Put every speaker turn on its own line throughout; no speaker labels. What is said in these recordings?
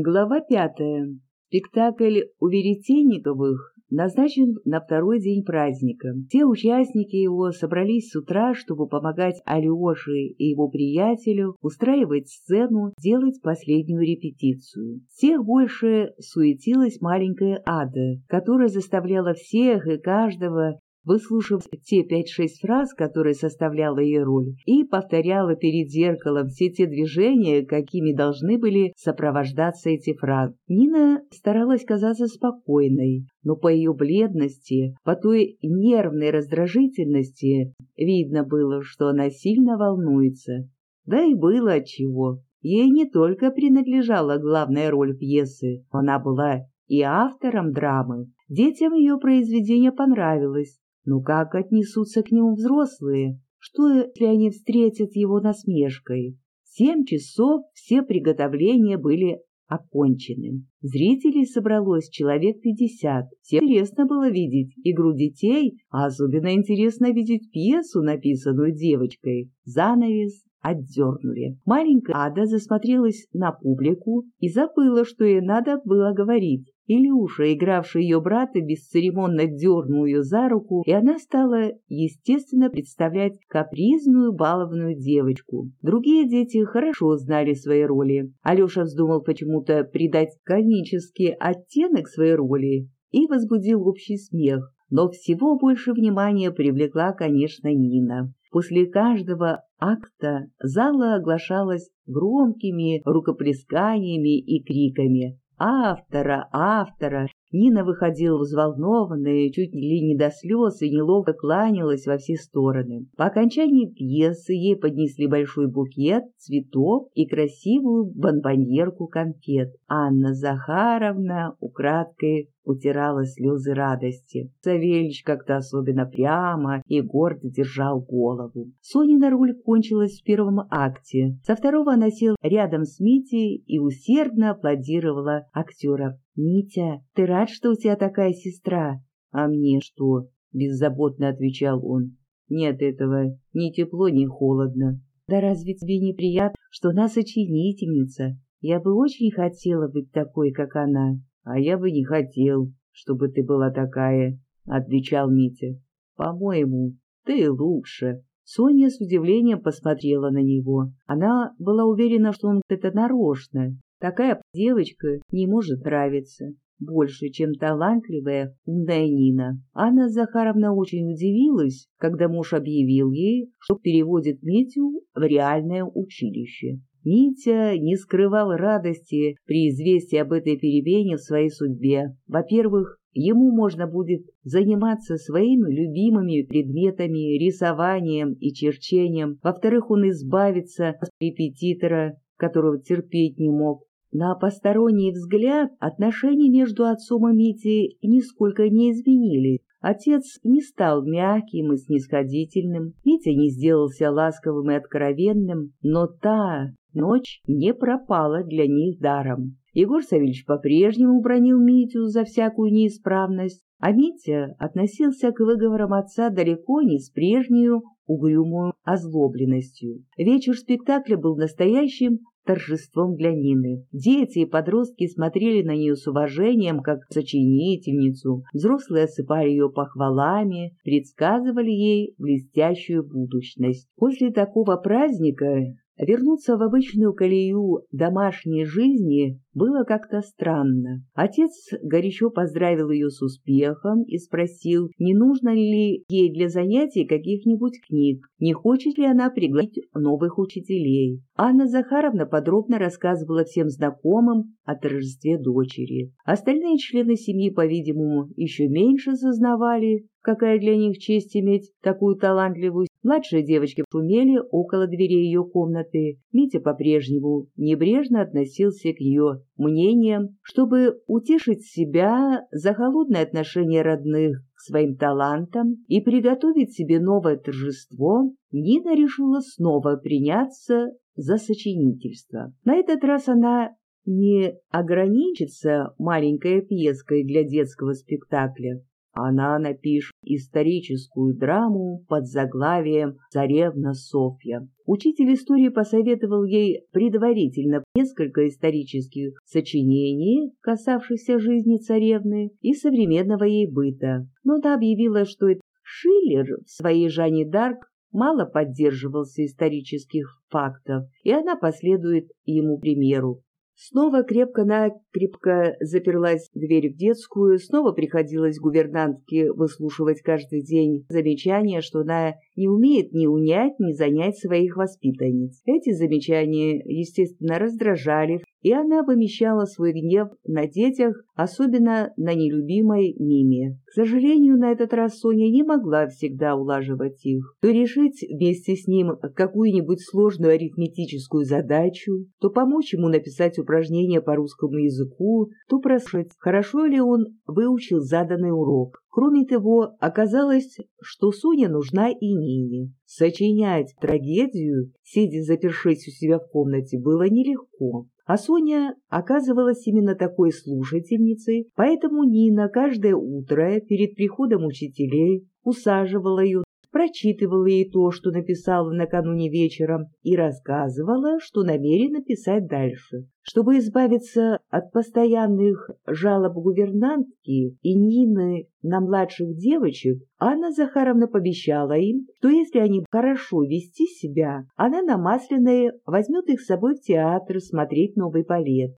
Глава пятая. Спектакль у Веретенниковых назначен на второй день праздника. Все участники его собрались с утра, чтобы помогать Алёше и его приятелю устраивать сцену, делать последнюю репетицию. Всех больше суетилась маленькая Ада, которая заставляла всех и каждого выслушав те пять-шесть фраз, которые составляла ее роль, и повторяла перед зеркалом все те движения, какими должны были сопровождаться эти фразы. Нина старалась казаться спокойной, но по ее бледности, по той нервной раздражительности видно было, что она сильно волнуется. Да и было отчего. Ей не только принадлежала главная роль пьесы, она была и автором драмы. Детям ее произведение понравилось, но как отнесутся к нему взрослые? Что, если они встретят его насмешкой? Семь часов все приготовления были окончены. Зрителей собралось человек пятьдесят. Всем интересно было видеть игру детей, а особенно интересно видеть пьесу, написанную девочкой. Занавес отдернули. Маленькая Ада засмотрелась на публику и забыла, что ей надо было говорить. Илюша, игравший ее брата, бесцеремонно дернул ее за руку, и она стала, естественно, представлять капризную, баловную девочку. Другие дети хорошо знали свои роли. Алеша вздумал почему-то придать комический оттенок своей роли и возбудил общий смех. Но всего больше внимания привлекла, конечно, Нина. После каждого акта зала оглашалась громкими рукоплесканиями и криками автора, автора. Нина выходила взволнованная, чуть ли не до слез, и неловко кланялась во все стороны. По окончании пьесы ей поднесли большой букет цветов и красивую бонбоньерку конфет. Анна Захаровна украдкой утирала слезы радости. Савельич как-то особенно прямо и гордо держал голову. Сонина роль кончилась в первом акте. Со второго она села рядом с Митей и усердно аплодировала актеров. «Митя, ты рад, что у тебя такая сестра?» «А мне что?» — беззаботно отвечал он. «Нет этого ни тепло, ни холодно». «Да разве тебе не приятно, что она сочинительница? Я бы очень хотела быть такой, как она». «А я бы не хотел, чтобы ты была такая», — отвечал Митя. «По-моему, ты лучше». Соня с удивлением посмотрела на него. Она была уверена, что он это нарочно. Такая девочка не может нравиться больше, чем талантливая, умная Нина. Анна Захаровна очень удивилась, когда муж объявил ей, что переводит Митю в реальное училище. Митя не скрывал радости при известии об этой перемене в своей судьбе. Во-первых, ему можно будет заниматься своими любимыми предметами, рисованием и черчением. Во-вторых, он избавится от репетитора, которого терпеть не мог. На посторонний взгляд отношения между отцом и Митей нисколько не изменились. Отец не стал мягким и снисходительным, Митя не сделался ласковым и откровенным, но та ночь не пропала для них даром. Егор Савельевич по-прежнему бронил Митю за всякую неисправность, а Митя относился к выговорам отца далеко не с прежней угрюмую озлобленностью. Вечер спектакля был настоящим торжеством для Нины. Дети и подростки смотрели на нее с уважением, как сочинительницу. Взрослые осыпали ее похвалами, предсказывали ей блестящую будущность. После такого праздника Вернуться в обычную колею домашней жизни было как-то странно. Отец горячо поздравил ее с успехом и спросил, не нужно ли ей для занятий каких-нибудь книг, не хочет ли она пригласить новых учителей. Анна Захаровна подробно рассказывала всем знакомым о торжестве дочери. Остальные члены семьи, по-видимому, еще меньше сознавали, какая для них честь иметь такую талантливую Младшие девочки шумели около двери ее комнаты. Митя по-прежнему небрежно относился к ее мнениям, чтобы утешить себя за холодное отношение родных к своим талантам и приготовить себе новое торжество, Нина решила снова приняться за сочинительство. На этот раз она не ограничится маленькой пьеской для детского спектакля, она напишет историческую драму под заглавием «Царевна Софья». Учитель истории посоветовал ей предварительно несколько исторических сочинений, касавшихся жизни царевны и современного ей быта. Но она объявила, что Шиллер в своей Жанне Дарк мало поддерживался исторических фактов, и она последует ему примеру. Снова крепко-накрепко заперлась дверь в детскую, снова приходилось гувернантке выслушивать каждый день замечания, что она не умеет ни унять, ни занять своих воспитанниц. Эти замечания, естественно, раздражали, и она вымещала свой гнев на детях, особенно на нелюбимой Миме. К сожалению, на этот раз Соня не могла всегда улаживать их. То решить вместе с ним какую-нибудь сложную арифметическую задачу, то помочь ему написать упражнения по русскому языку, то прослушать, хорошо ли он выучил заданный урок. Кроме того, оказалось, что Соня нужна и Нине. Сочинять трагедию, сидя запершись у себя в комнате, было нелегко. А Соня оказывалась именно такой слушательницей, поэтому Нина каждое утро перед приходом учителей усаживала ее прочитывала ей то, что написала накануне вечером, и рассказывала, что намерена писать дальше. Чтобы избавиться от постоянных жалоб гувернантки и Нины на младших девочек, Анна Захаровна пообещала им, что если они хорошо вести себя, она на Масляное возьмет их с собой в театр смотреть новый балет.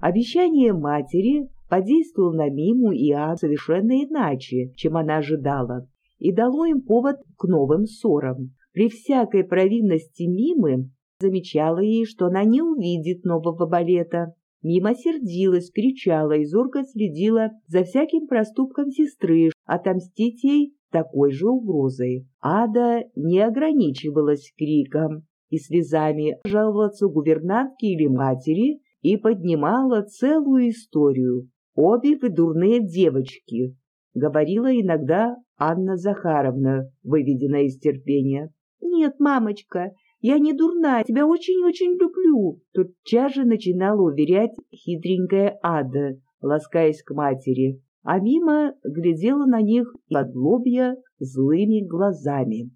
Обещание матери подействовало на Миму и А совершенно иначе, чем она ожидала и дало им повод к новым ссорам. При всякой провинности Мимы замечала ей, что она не увидит нового балета. Мима сердилась, кричала и зорко следила за всяким проступком сестры, отомстить ей такой же угрозой. Ада не ограничивалась криком и слезами жаловаться гувернантке или матери и поднимала целую историю. Обе вы дурные девочки, говорила иногда Анна Захаровна, выведенная из терпения. «Нет, мамочка, я не дурная, тебя очень-очень люблю!» Тотчас же начинала уверять хитренькая Ада, ласкаясь к матери, а мимо глядела на них под лобья злыми глазами.